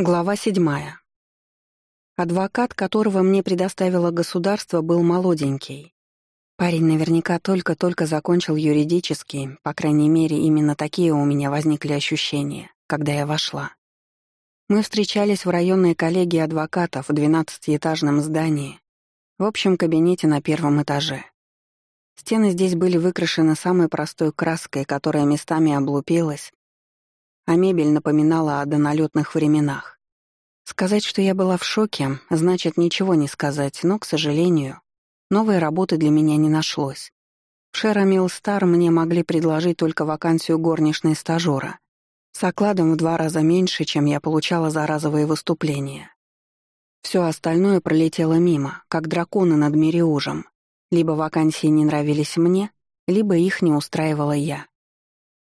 Глава седьмая. Адвокат, которого мне предоставило государство, был молоденький. Парень наверняка только-только закончил юридический, по крайней мере, именно такие у меня возникли ощущения, когда я вошла. Мы встречались в районной коллегии адвокатов в 12-этажном здании, в общем кабинете на первом этаже. Стены здесь были выкрашены самой простой краской, которая местами облупилась, а мебель напоминала о донолетных временах. Сказать, что я была в шоке, значит ничего не сказать, но, к сожалению, новой работы для меня не нашлось. В Шерамил Стар мне могли предложить только вакансию горничной стажера с окладом в два раза меньше, чем я получала за разовые выступления. Все остальное пролетело мимо, как драконы над Мериужем. Либо вакансии не нравились мне, либо их не устраивала я.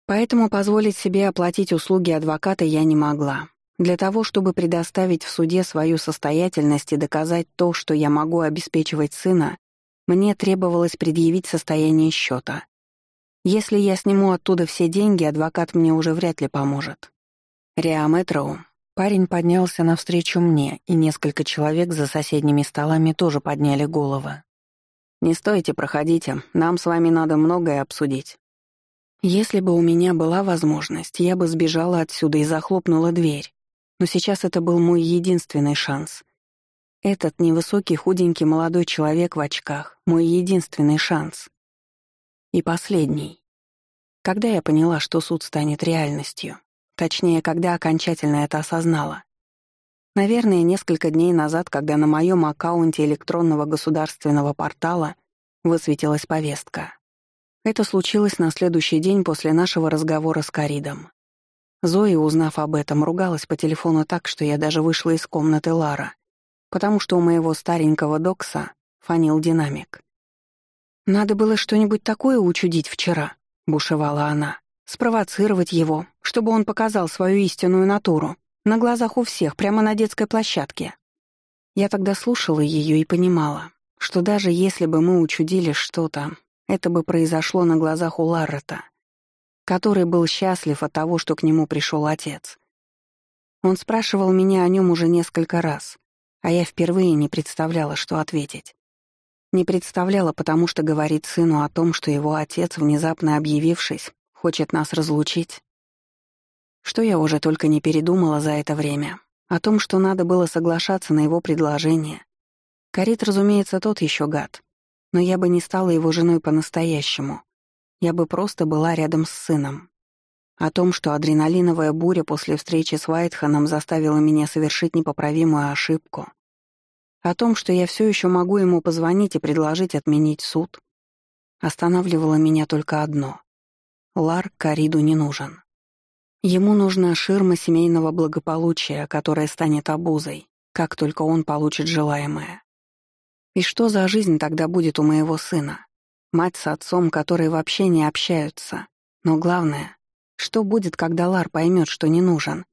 Поэтому позволить себе оплатить услуги адвоката я не могла. Для того, чтобы предоставить в суде свою состоятельность и доказать то, что я могу обеспечивать сына, мне требовалось предъявить состояние счета. Если я сниму оттуда все деньги, адвокат мне уже вряд ли поможет. Риаметроу. Парень поднялся навстречу мне, и несколько человек за соседними столами тоже подняли головы. «Не стойте, проходите. Нам с вами надо многое обсудить». Если бы у меня была возможность, я бы сбежала отсюда и захлопнула дверь. Но сейчас это был мой единственный шанс. Этот невысокий, худенький молодой человек в очках — мой единственный шанс. И последний. Когда я поняла, что суд станет реальностью? Точнее, когда окончательно это осознала. Наверное, несколько дней назад, когда на моем аккаунте электронного государственного портала высветилась повестка. Это случилось на следующий день после нашего разговора с Каридом. Зоя, узнав об этом, ругалась по телефону так, что я даже вышла из комнаты Лара, потому что у моего старенького докса фанил динамик. «Надо было что-нибудь такое учудить вчера», — бушевала она, «спровоцировать его, чтобы он показал свою истинную натуру, на глазах у всех, прямо на детской площадке». Я тогда слушала ее и понимала, что даже если бы мы учудили что-то, это бы произошло на глазах у Ларрета, который был счастлив от того, что к нему пришел отец. Он спрашивал меня о нем уже несколько раз, а я впервые не представляла, что ответить. Не представляла, потому что говорить сыну о том, что его отец, внезапно объявившись, хочет нас разлучить. Что я уже только не передумала за это время. О том, что надо было соглашаться на его предложение. Корит, разумеется, тот еще гад но я бы не стала его женой по-настоящему. Я бы просто была рядом с сыном. О том, что адреналиновая буря после встречи с Вайтханом заставила меня совершить непоправимую ошибку. О том, что я все еще могу ему позвонить и предложить отменить суд. Останавливало меня только одно. Лар Кариду не нужен. Ему нужна ширма семейного благополучия, которая станет обузой, как только он получит желаемое. И что за жизнь тогда будет у моего сына? Мать с отцом, которые вообще не общаются. Но главное, что будет, когда Лар поймет, что не нужен?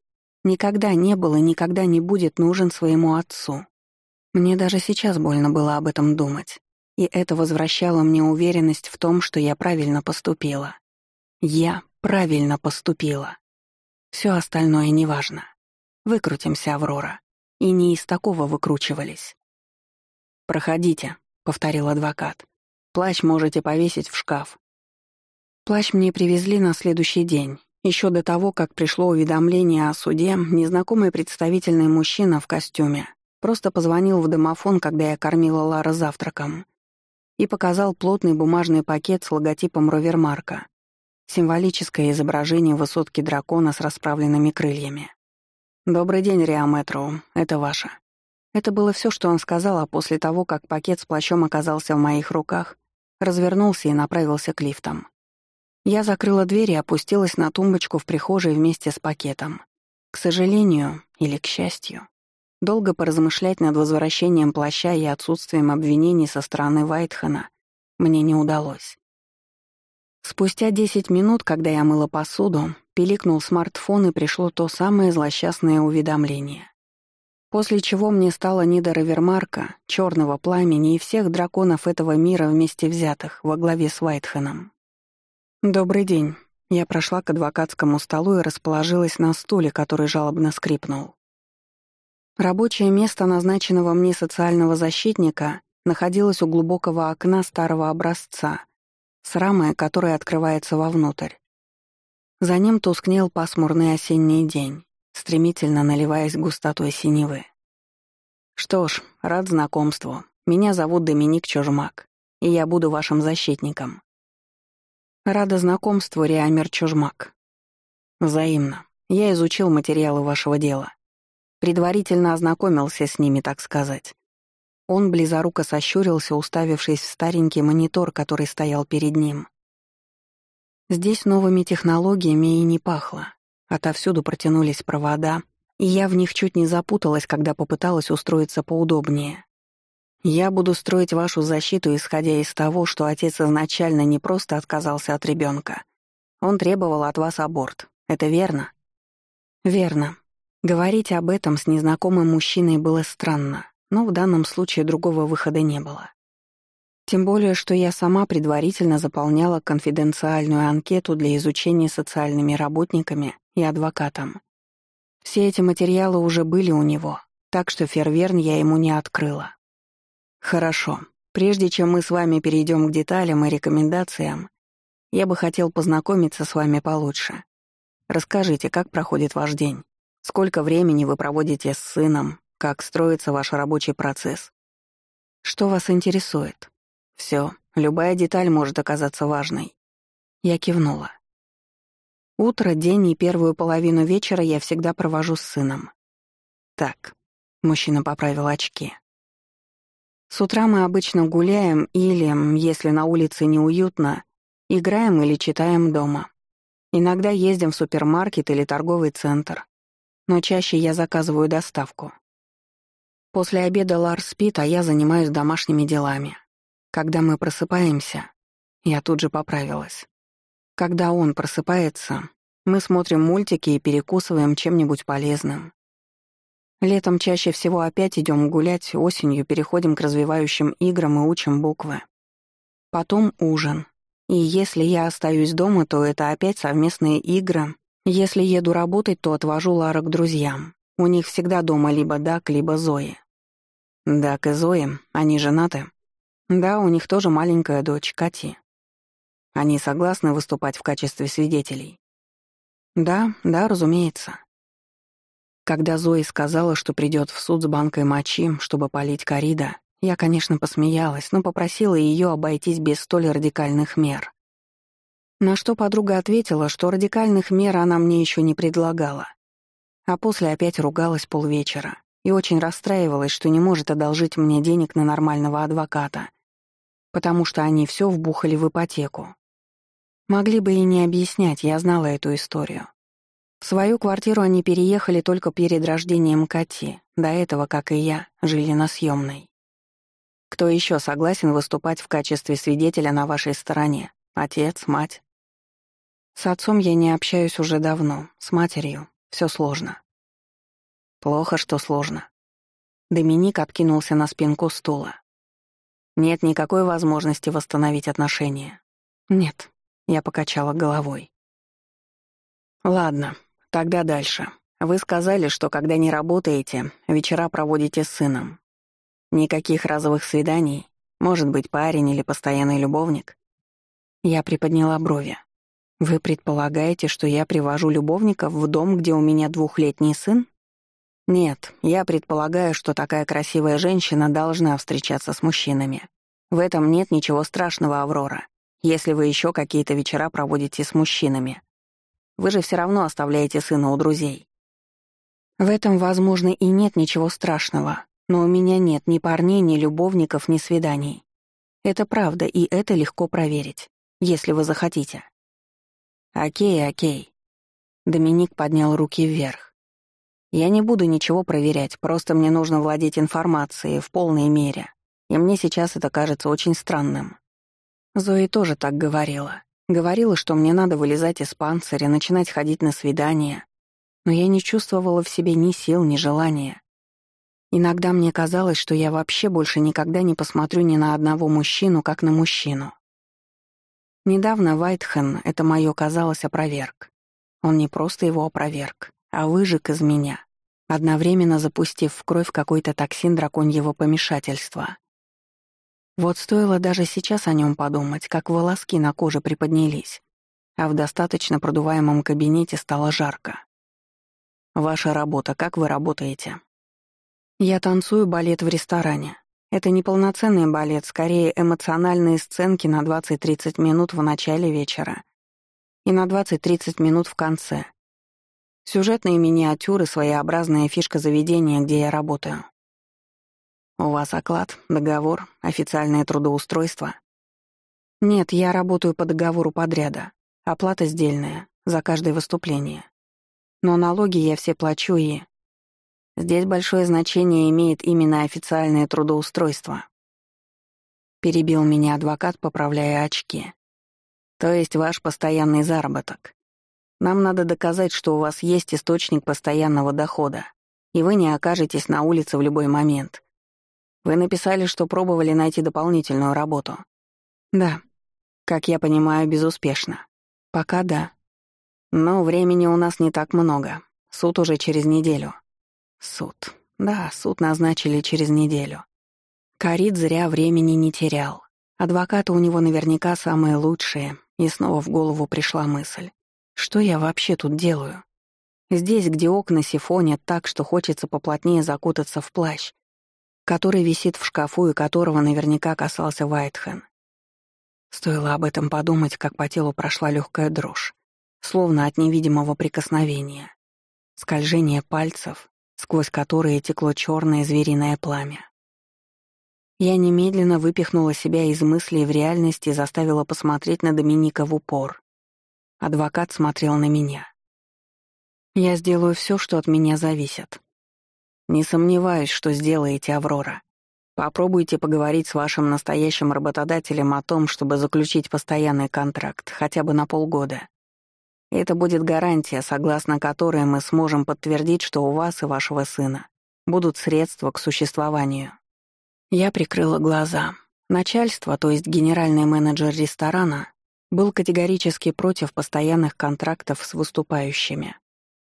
Никогда не был и никогда не будет нужен своему отцу. Мне даже сейчас больно было об этом думать. И это возвращало мне уверенность в том, что я правильно поступила. Я правильно поступила. Все остальное неважно. Выкрутимся, Аврора. И не из такого выкручивались проходите», — повторил адвокат. «Плащ можете повесить в шкаф». Плащ мне привезли на следующий день. Еще до того, как пришло уведомление о суде, незнакомый представительный мужчина в костюме просто позвонил в домофон, когда я кормила Лара завтраком, и показал плотный бумажный пакет с логотипом Ровермарка. Символическое изображение высотки дракона с расправленными крыльями. «Добрый день, Риаметро. Это ваше». Это было все, что он сказал, а после того, как пакет с плащом оказался в моих руках, развернулся и направился к лифтам. Я закрыла дверь и опустилась на тумбочку в прихожей вместе с пакетом. К сожалению, или к счастью, долго поразмышлять над возвращением плаща и отсутствием обвинений со стороны Вайтхана мне не удалось. Спустя 10 минут, когда я мыла посуду, пиликнул смартфон и пришло то самое злосчастное уведомление. После чего мне стало не до Равермарка, черного пламени и всех драконов этого мира вместе взятых во главе с Вайтхеном. «Добрый день». Я прошла к адвокатскому столу и расположилась на стуле, который жалобно скрипнул. Рабочее место назначенного мне социального защитника находилось у глубокого окна старого образца, с рамой, которая открывается вовнутрь. За ним тускнел пасмурный осенний день стремительно наливаясь густотой синевы. «Что ж, рад знакомству. Меня зовут Доминик Чужмак, и я буду вашим защитником». «Рада знакомству, Реамер Чужмак». «Взаимно. Я изучил материалы вашего дела. Предварительно ознакомился с ними, так сказать». Он близоруко сощурился, уставившись в старенький монитор, который стоял перед ним. Здесь новыми технологиями и не пахло. Отовсюду протянулись провода, и я в них чуть не запуталась, когда попыталась устроиться поудобнее. Я буду строить вашу защиту, исходя из того, что отец изначально не просто отказался от ребенка. Он требовал от вас аборт. Это верно? Верно. Говорить об этом с незнакомым мужчиной было странно, но в данном случае другого выхода не было. Тем более, что я сама предварительно заполняла конфиденциальную анкету для изучения социальными работниками и адвокатом. Все эти материалы уже были у него, так что ферверн я ему не открыла. Хорошо. Прежде чем мы с вами перейдем к деталям и рекомендациям, я бы хотел познакомиться с вами получше. Расскажите, как проходит ваш день, сколько времени вы проводите с сыном, как строится ваш рабочий процесс. Что вас интересует? Все, любая деталь может оказаться важной. Я кивнула. Утро, день и первую половину вечера я всегда провожу с сыном. Так, мужчина поправил очки. С утра мы обычно гуляем или, если на улице неуютно, играем или читаем дома. Иногда ездим в супермаркет или торговый центр, но чаще я заказываю доставку. После обеда Лар спит, а я занимаюсь домашними делами. Когда мы просыпаемся, я тут же поправилась. Когда он просыпается, мы смотрим мультики и перекусываем чем-нибудь полезным. Летом чаще всего опять идем гулять, осенью переходим к развивающим играм и учим буквы. Потом ужин. И если я остаюсь дома, то это опять совместные игры. Если еду работать, то отвожу Лара к друзьям. У них всегда дома либо Дак, либо Зои. Дак и Зои, они женаты, да, у них тоже маленькая дочь, Кати. Они согласны выступать в качестве свидетелей. Да, да, разумеется. Когда Зои сказала, что придет в суд с банкой мочи, чтобы полить корида, я, конечно, посмеялась, но попросила ее обойтись без столь радикальных мер. На что подруга ответила, что радикальных мер она мне еще не предлагала. А после опять ругалась полвечера и очень расстраивалась, что не может одолжить мне денег на нормального адвоката, потому что они все вбухали в ипотеку. Могли бы и не объяснять, я знала эту историю. В свою квартиру они переехали только перед рождением Кати, до этого, как и я, жили на съемной. Кто еще согласен выступать в качестве свидетеля на вашей стороне? Отец, мать? С отцом я не общаюсь уже давно, с матерью. Все сложно. Плохо, что сложно. Доминик откинулся на спинку стула. Нет никакой возможности восстановить отношения. Нет, я покачала головой. Ладно, тогда дальше. Вы сказали, что когда не работаете, вечера проводите с сыном. Никаких разовых свиданий? Может быть, парень или постоянный любовник? Я приподняла брови. Вы предполагаете, что я привожу любовников в дом, где у меня двухлетний сын? Нет, я предполагаю, что такая красивая женщина должна встречаться с мужчинами. В этом нет ничего страшного, Аврора, если вы еще какие-то вечера проводите с мужчинами. Вы же все равно оставляете сына у друзей. В этом, возможно, и нет ничего страшного, но у меня нет ни парней, ни любовников, ни свиданий. Это правда, и это легко проверить, если вы захотите. Окей, окей. Доминик поднял руки вверх. Я не буду ничего проверять, просто мне нужно владеть информацией в полной мере. И мне сейчас это кажется очень странным. Зои тоже так говорила. Говорила, что мне надо вылезать из панциря, начинать ходить на свидания. Но я не чувствовала в себе ни сил, ни желания. Иногда мне казалось, что я вообще больше никогда не посмотрю ни на одного мужчину, как на мужчину. Недавно Вайтхен это мое казалось опроверг. Он не просто его опроверг, а выжег из меня, одновременно запустив в кровь какой-то токсин драконьего помешательства. Вот стоило даже сейчас о нем подумать, как волоски на коже приподнялись, а в достаточно продуваемом кабинете стало жарко. «Ваша работа, как вы работаете?» «Я танцую балет в ресторане. Это не полноценный балет, скорее эмоциональные сценки на 20-30 минут в начале вечера и на 20-30 минут в конце, Сюжетные миниатюры — своеобразная фишка заведения, где я работаю. У вас оклад, договор, официальное трудоустройство? Нет, я работаю по договору подряда. Оплата сдельная, за каждое выступление. Но налоги я все плачу и... Здесь большое значение имеет именно официальное трудоустройство. Перебил меня адвокат, поправляя очки. То есть ваш постоянный заработок. Нам надо доказать, что у вас есть источник постоянного дохода, и вы не окажетесь на улице в любой момент. Вы написали, что пробовали найти дополнительную работу. Да. Как я понимаю, безуспешно. Пока да. Но времени у нас не так много. Суд уже через неделю. Суд. Да, суд назначили через неделю. Карит зря времени не терял. Адвокаты у него наверняка самые лучшие, и снова в голову пришла мысль. Что я вообще тут делаю? Здесь, где окна сифонят так, что хочется поплотнее закутаться в плащ, который висит в шкафу и которого наверняка касался Вайтхен. Стоило об этом подумать, как по телу прошла легкая дрожь, словно от невидимого прикосновения. Скольжение пальцев, сквозь которые текло черное звериное пламя. Я немедленно выпихнула себя из мыслей в реальности и заставила посмотреть на Доминика в упор. Адвокат смотрел на меня. «Я сделаю все, что от меня зависит. Не сомневаюсь, что сделаете, Аврора. Попробуйте поговорить с вашим настоящим работодателем о том, чтобы заключить постоянный контракт, хотя бы на полгода. Это будет гарантия, согласно которой мы сможем подтвердить, что у вас и вашего сына будут средства к существованию». Я прикрыла глаза. Начальство, то есть генеральный менеджер ресторана, был категорически против постоянных контрактов с выступающими.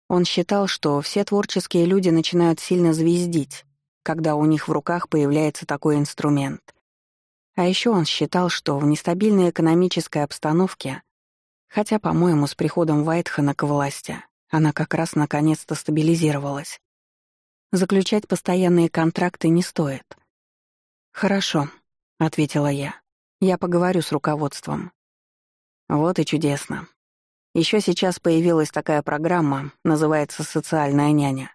Он считал, что все творческие люди начинают сильно звездить, когда у них в руках появляется такой инструмент. А еще он считал, что в нестабильной экономической обстановке, хотя, по-моему, с приходом Вайтхана к власти, она как раз наконец-то стабилизировалась. Заключать постоянные контракты не стоит. «Хорошо», — ответила я. «Я поговорю с руководством. Вот и чудесно. Еще сейчас появилась такая программа, называется «Социальная няня».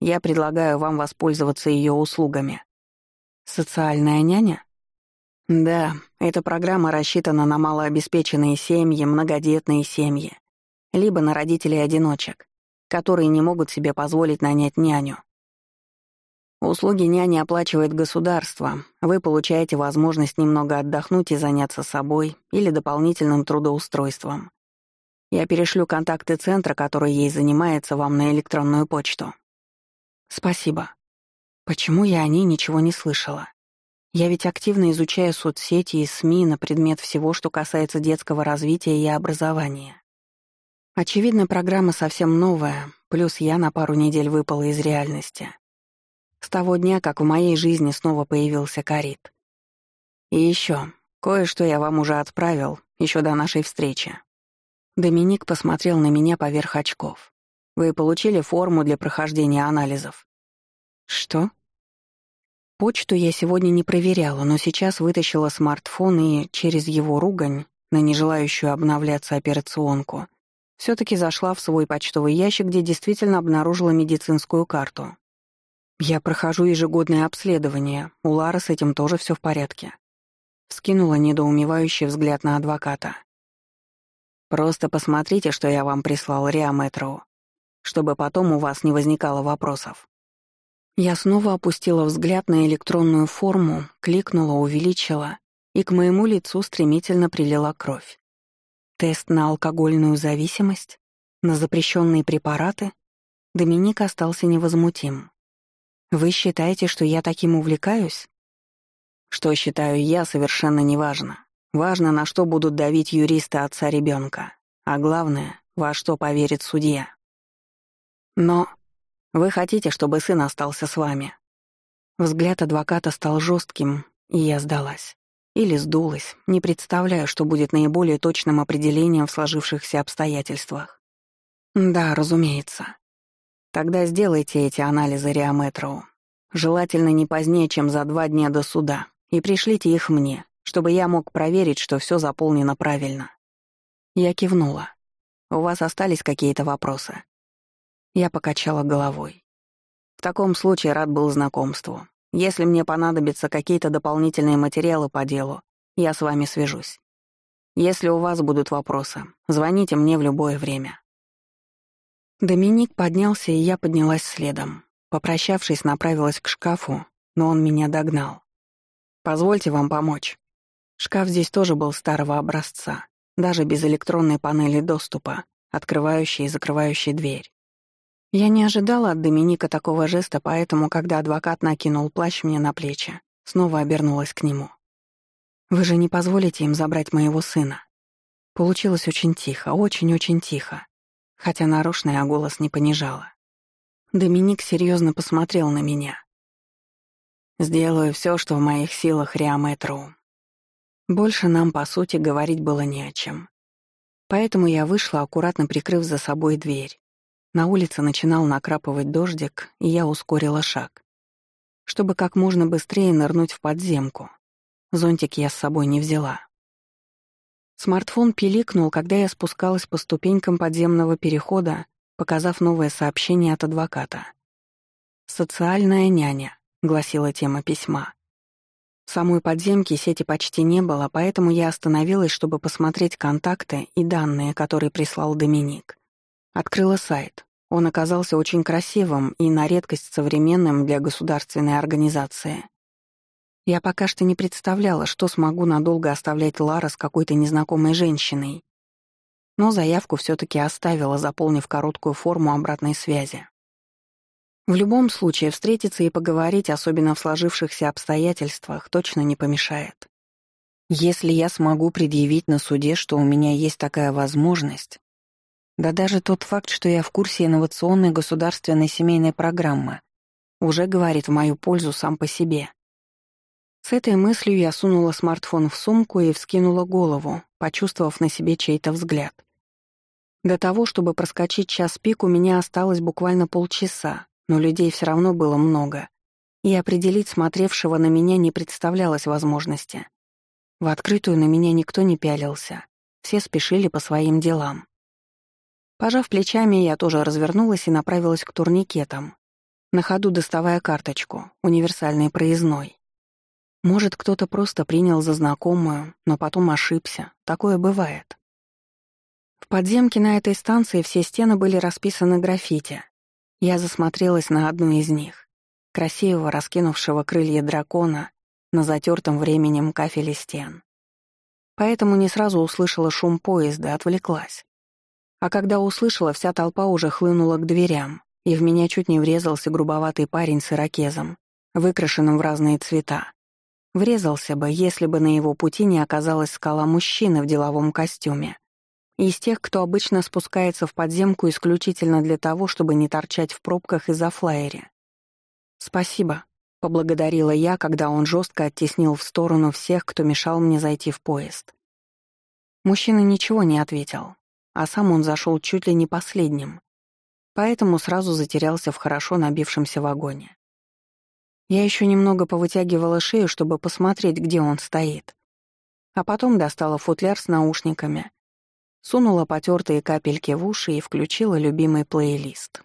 Я предлагаю вам воспользоваться ее услугами. «Социальная няня?» Да, эта программа рассчитана на малообеспеченные семьи, многодетные семьи, либо на родителей-одиночек, которые не могут себе позволить нанять няню. Услуги няни оплачивает государство. Вы получаете возможность немного отдохнуть и заняться собой или дополнительным трудоустройством. Я перешлю контакты центра, который ей занимается, вам на электронную почту. Спасибо. Почему я о ней ничего не слышала? Я ведь активно изучаю соцсети и СМИ на предмет всего, что касается детского развития и образования. Очевидно, программа совсем новая, плюс я на пару недель выпала из реальности. С того дня, как в моей жизни снова появился Карит. И еще, кое-что я вам уже отправил, еще до нашей встречи. Доминик посмотрел на меня поверх очков. Вы получили форму для прохождения анализов. Что? Почту я сегодня не проверяла, но сейчас вытащила смартфон и через его ругань на нежелающую обновляться операционку все таки зашла в свой почтовый ящик, где действительно обнаружила медицинскую карту. Я прохожу ежегодное обследование. У Лары с этим тоже все в порядке. Скинула недоумевающий взгляд на адвоката. Просто посмотрите, что я вам прислал Риаметроу, чтобы потом у вас не возникало вопросов. Я снова опустила взгляд на электронную форму, кликнула, увеличила, и к моему лицу стремительно прилила кровь. Тест на алкогольную зависимость? На запрещенные препараты? Доминик остался невозмутим. Вы считаете, что я таким увлекаюсь? Что считаю я, совершенно неважно. Важно, на что будут давить юристы отца ребенка. А главное, во что поверит судья. Но вы хотите, чтобы сын остался с вами. Взгляд адвоката стал жестким, и я сдалась. Или сдулась, не представляю, что будет наиболее точным определением в сложившихся обстоятельствах. Да, разумеется. Тогда сделайте эти анализы риометру, Желательно не позднее, чем за два дня до суда, и пришлите их мне, чтобы я мог проверить, что все заполнено правильно». Я кивнула. «У вас остались какие-то вопросы?» Я покачала головой. В таком случае рад был знакомству. Если мне понадобятся какие-то дополнительные материалы по делу, я с вами свяжусь. Если у вас будут вопросы, звоните мне в любое время. Доминик поднялся, и я поднялась следом. Попрощавшись, направилась к шкафу, но он меня догнал. «Позвольте вам помочь». Шкаф здесь тоже был старого образца, даже без электронной панели доступа, открывающей и закрывающей дверь. Я не ожидала от Доминика такого жеста, поэтому, когда адвокат накинул плащ мне на плечи, снова обернулась к нему. «Вы же не позволите им забрать моего сына?» Получилось очень тихо, очень-очень тихо хотя нарочно я голос не понижала. Доминик серьезно посмотрел на меня. «Сделаю все, что в моих силах, Риаметру». Больше нам, по сути, говорить было не о чем. Поэтому я вышла, аккуратно прикрыв за собой дверь. На улице начинал накрапывать дождик, и я ускорила шаг, чтобы как можно быстрее нырнуть в подземку. Зонтик я с собой не взяла. Смартфон пиликнул, когда я спускалась по ступенькам подземного перехода, показав новое сообщение от адвоката. «Социальная няня», — гласила тема письма. В Самой подземки сети почти не было, поэтому я остановилась, чтобы посмотреть контакты и данные, которые прислал Доминик. Открыла сайт. Он оказался очень красивым и на редкость современным для государственной организации. Я пока что не представляла, что смогу надолго оставлять Лара с какой-то незнакомой женщиной. Но заявку все-таки оставила, заполнив короткую форму обратной связи. В любом случае, встретиться и поговорить, особенно в сложившихся обстоятельствах, точно не помешает. Если я смогу предъявить на суде, что у меня есть такая возможность, да даже тот факт, что я в курсе инновационной государственной семейной программы, уже говорит в мою пользу сам по себе. С этой мыслью я сунула смартфон в сумку и вскинула голову, почувствовав на себе чей-то взгляд. До того, чтобы проскочить час пик, у меня осталось буквально полчаса, но людей все равно было много, и определить смотревшего на меня не представлялось возможности. В открытую на меня никто не пялился, все спешили по своим делам. Пожав плечами, я тоже развернулась и направилась к турникетам, на ходу доставая карточку, универсальный проездной. Может, кто-то просто принял за знакомую, но потом ошибся. Такое бывает. В подземке на этой станции все стены были расписаны граффити. Я засмотрелась на одну из них. Красивого, раскинувшего крылья дракона на затертом временем кафеле стен. Поэтому не сразу услышала шум поезда, отвлеклась. А когда услышала, вся толпа уже хлынула к дверям, и в меня чуть не врезался грубоватый парень с ирокезом, выкрашенным в разные цвета. Врезался бы, если бы на его пути не оказалась скала мужчины в деловом костюме. Из тех, кто обычно спускается в подземку исключительно для того, чтобы не торчать в пробках из-за флайере. «Спасибо», — поблагодарила я, когда он жестко оттеснил в сторону всех, кто мешал мне зайти в поезд. Мужчина ничего не ответил, а сам он зашел чуть ли не последним, поэтому сразу затерялся в хорошо набившемся вагоне. Я еще немного повытягивала шею, чтобы посмотреть, где он стоит. А потом достала футляр с наушниками, сунула потертые капельки в уши и включила любимый плейлист.